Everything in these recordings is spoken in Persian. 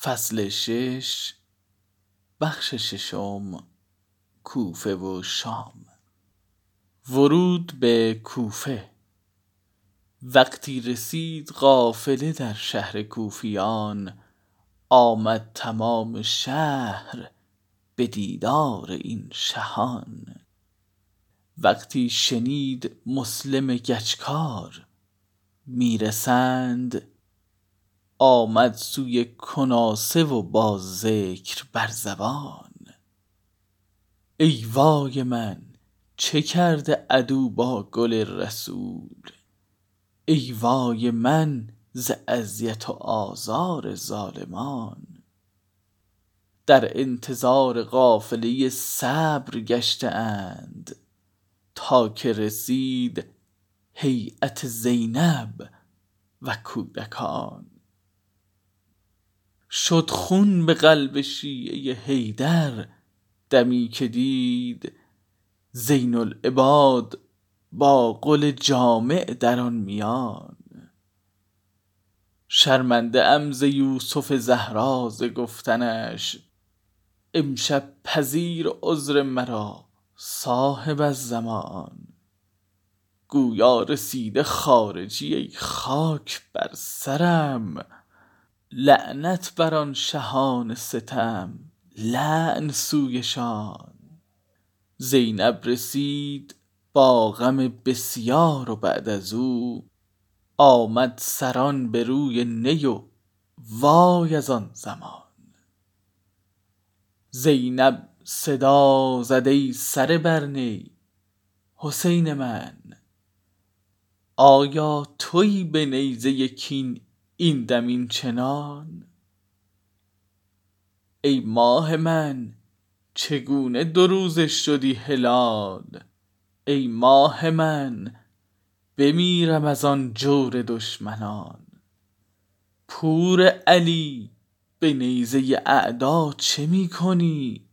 فصل شش بخش ششم کوفه و شام. ورود به کوفه. وقتی رسید قافله در شهر کوفیان آمد تمام شهر به دیدار این شهان. وقتی شنید مسلم گچکار می‌رسند آمد سوی کناسه و با ذکر بر زبان. ای وای من چه کرده عدو با گل رسول؟ ای وای من ز اذیت و آزار ظالمان. در انتظار قافله صبر گشته اند تا که رسید هیأت زینب و کودکان. شد خون به قلب شیعه حیدر دمی که دید زین العباد با قل جامع در آن میان. شرمنده ام ز یوسف زهرا ز گفتنش امشب پذیر عذر مرا صاحب الزمان گویا رسیده خارجی ای خاک بر سرم لعنت بر آن شهان ستم لعن سویشان زینب رسید با غم بسیار و بعد از او آمد سران به روی نی و وای از آن زمان. زینب صدا زد ای سره بر حسین من. آیا تویی به نیزه کین این دم این چنان. ای ماه من چگونه دو روزه شدی هلال؟ ای ماه من بمیرم از آن جور دشمنان. پور علی به نیزه اعدا چه می کنی؟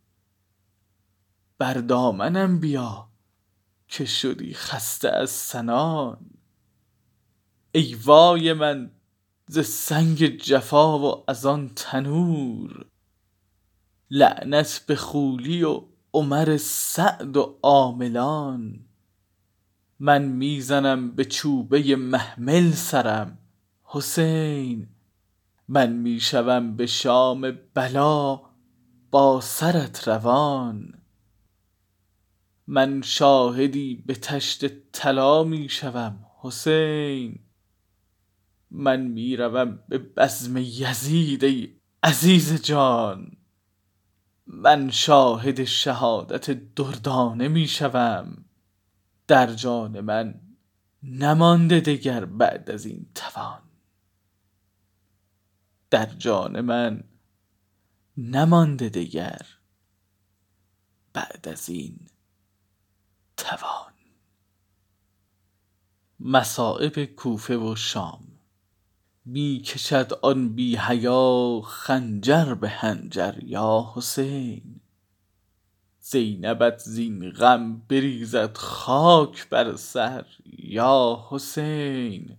بر دامنم بیا که شدی خسته از سنان. ای وای من ز سنگ جفا و از آن تنور. لعنت به خولی و عمر سعد و عاملان. من می زنم به چوبه محمل سرم. حسین من می شوم به شام بلا. با سرت روان. من شاهدی به طشت طلا می شوم حسین من می روم به بزم یزید ای عزیز جان. من شاهد شهادت دردانه می شوم در جان من نمانده دگر بعد از این توان. در جان من نمانده دگر بعد از این توان. مصایب کوفه و شام. می کشد آن بی حیا خنجر به حنجر یا حسین. زینبت زین غم بریزد خاک بر سر یا حسین.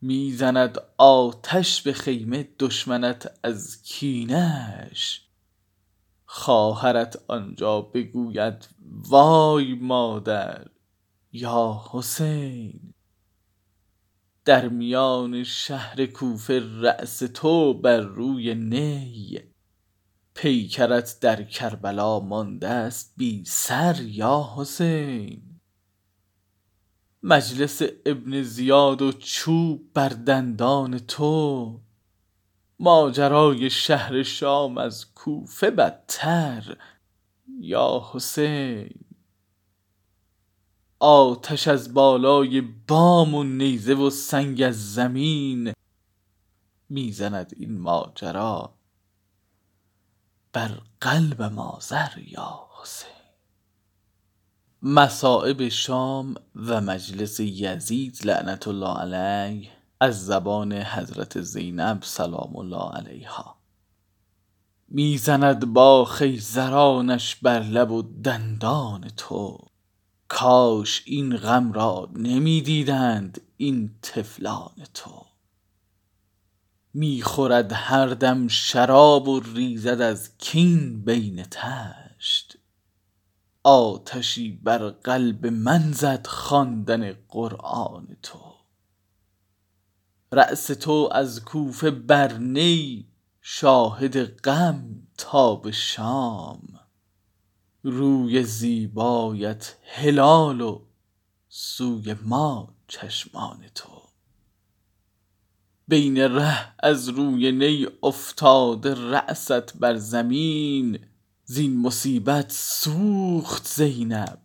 می زند آتش به خیمه دشمنت از کینه اش خواهرت آنجا بگوید وای مادر یا حسین. در میان شهر کوفه رأس تو بر روی نی. پیکرت در کربلا مانده است بی سر یا حسین. مجلس ابن زیاد و چوب بر دندان تو. ماجرای شهر شام از کوفه بدتر یا حسین. آتش از بالای بام و نیزه و سنگ از زمین می زند این ماجرا بر قلب مازر یا حسین. مصایب شام و مجلس یزید لعنت الله علیه از زبان حضرت زینب سلام الله علیها. می زند با خیزرانش بر لب و دندان تو. کاش این غم را نمی دیدند این طفلان تو. می‌خورد هر دم شراب و ریزد از کین بین تشت. آتشی بر قلب من زد خواندن قرآن تو. رأس تو از کوفه بر نی شاهد غم تا به شام. روی زیبایت هلال و سوی ما چشمان تو. بین ره از روی نی افتاده رأست بر زمین زین مصیبت سوخت زینب.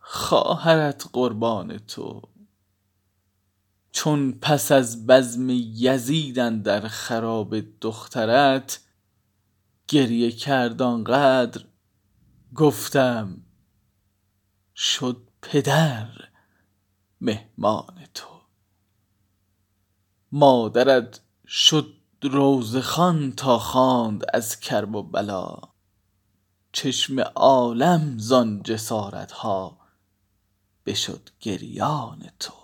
خواهرت قربان تو. چون پس از بزم یزید اندر خراب دخترت گریه کرد آنقدر گفتم شد پدر مهمان تو. مادرت شد روضه خوان تا خواند از کرب و بلا. چشم عالم زان جسارت ها بشد گریان تو.